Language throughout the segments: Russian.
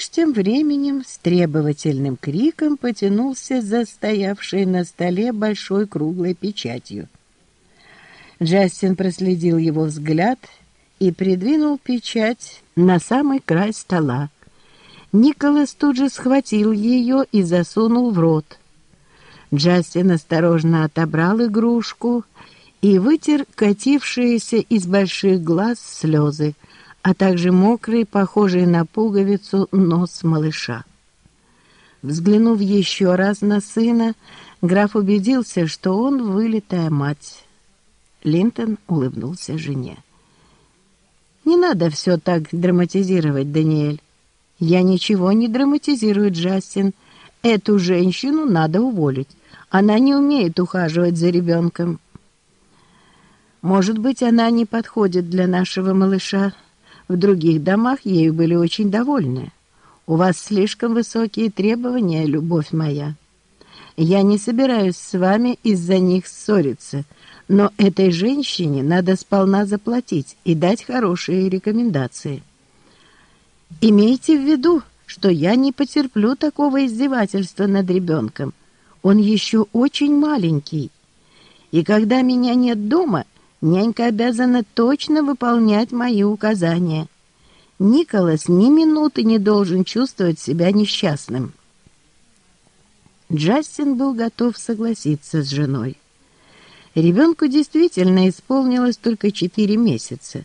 Малыш тем временем с требовательным криком потянулся за стоявшей на столе большой круглой печатью. Джастин проследил его взгляд и придвинул печать на самый край стола. Николас тут же схватил ее и засунул в рот. Джастин осторожно отобрал игрушку и вытер катившиеся из больших глаз слезы, а также мокрый, похожий на пуговицу, нос малыша. Взглянув еще раз на сына, граф убедился, что он вылитая мать. Линтон улыбнулся жене. «Не надо все так драматизировать, Даниэль. Я ничего не драматизирую, Джастин. Эту женщину надо уволить. Она не умеет ухаживать за ребенком». «Может быть, она не подходит для нашего малыша. В других домах ею были очень довольны. У вас слишком высокие требования, любовь моя. Я не собираюсь с вами из-за них ссориться, но этой женщине надо сполна заплатить и дать хорошие рекомендации. Имейте в виду, что я не потерплю такого издевательства над ребенком. Он еще очень маленький. И когда меня нет дома, нянька обязана точно выполнять мои указания. Николас ни минуты не должен чувствовать себя несчастным. Джастин был готов согласиться с женой. Ребенку действительно исполнилось только четыре месяца.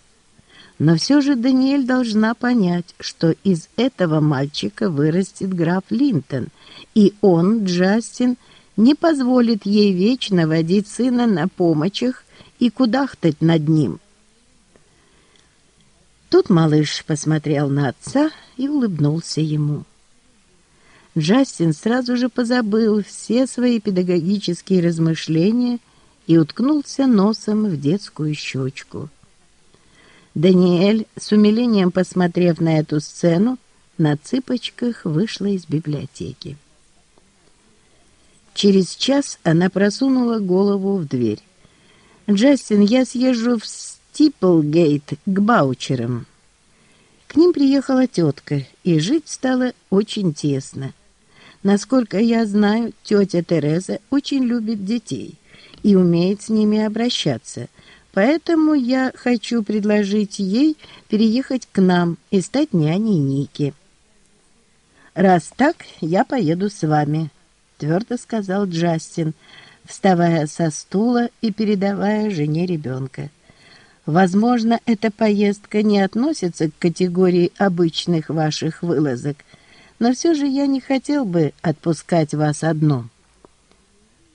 Но все же Даниэль должна понять, что из этого мальчика вырастет граф Линтон, и он, Джастин, не позволит ей вечно водить сына на помощах и кудахтать над ним. Тут малыш посмотрел на отца и улыбнулся ему. Джастин сразу же позабыл все свои педагогические размышления и уткнулся носом в детскую щечку. Даниэль, с умилением посмотрев на эту сцену, на цыпочках вышла из библиотеки. Через час она просунула голову в дверь. «Джастин, я съезжу в Стиплгейт к Баучерам». К ним приехала тетка, и жить стало очень тесно. Насколько я знаю, тетя Тереза очень любит детей и умеет с ними обращаться, поэтому я хочу предложить ей переехать к нам и стать няней Ники. «Раз так, я поеду с вами», — твердо сказал Джастин, вставая со стула и передавая жене ребенка. «Возможно, эта поездка не относится к категории обычных ваших вылазок, но все же я не хотел бы отпускать вас одну».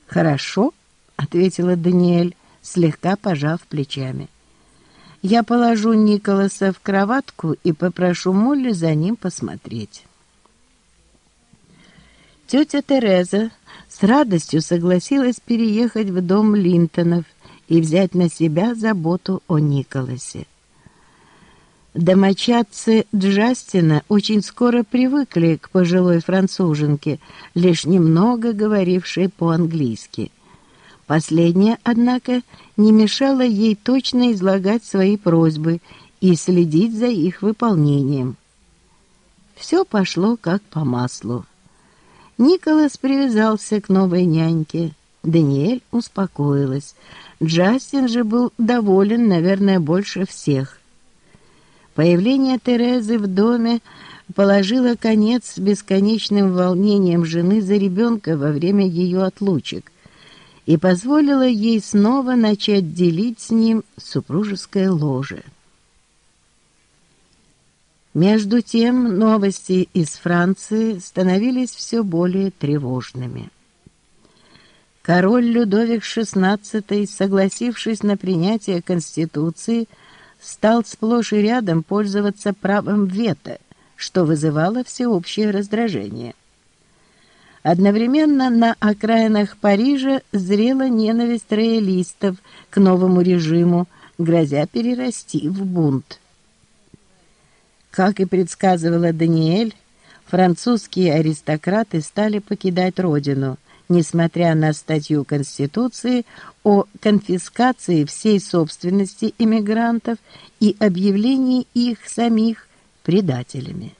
«Хорошо», — ответила Даниэль, слегка пожав плечами. «Я положу Николаса в кроватку и попрошу Молли за ним посмотреть». Тетя Тереза с радостью согласилась переехать в дом Линтонов и взять на себя заботу о Николасе. Домочадцы Джастина очень скоро привыкли к пожилой француженке, лишь немного говорившей по-английски. Последняя, однако, не мешала ей точно излагать свои просьбы и следить за их выполнением. Все пошло как по маслу. Николас привязался к новой няньке. Даниэль успокоилась. Джастин же был доволен, наверное, больше всех. Появление Терезы в доме положило конец бесконечным волнениям жены за ребенка во время ее отлучек и позволило ей снова начать делить с ним супружеское ложе. Между тем новости из Франции становились все более тревожными. Король Людовик XVI, согласившись на принятие Конституции, стал сплошь и рядом пользоваться правом вето, что вызывало всеобщее раздражение. Одновременно на окраинах Парижа зрела ненависть роялистов к новому режиму, грозя перерасти в бунт. Как и предсказывала Даниэль, французские аристократы стали покидать родину – несмотря на статью Конституции о конфискации всей собственности иммигрантов и объявлении их самих предателями.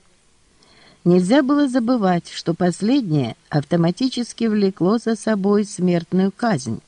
Нельзя было забывать, что последнее автоматически влекло за собой смертную казнь.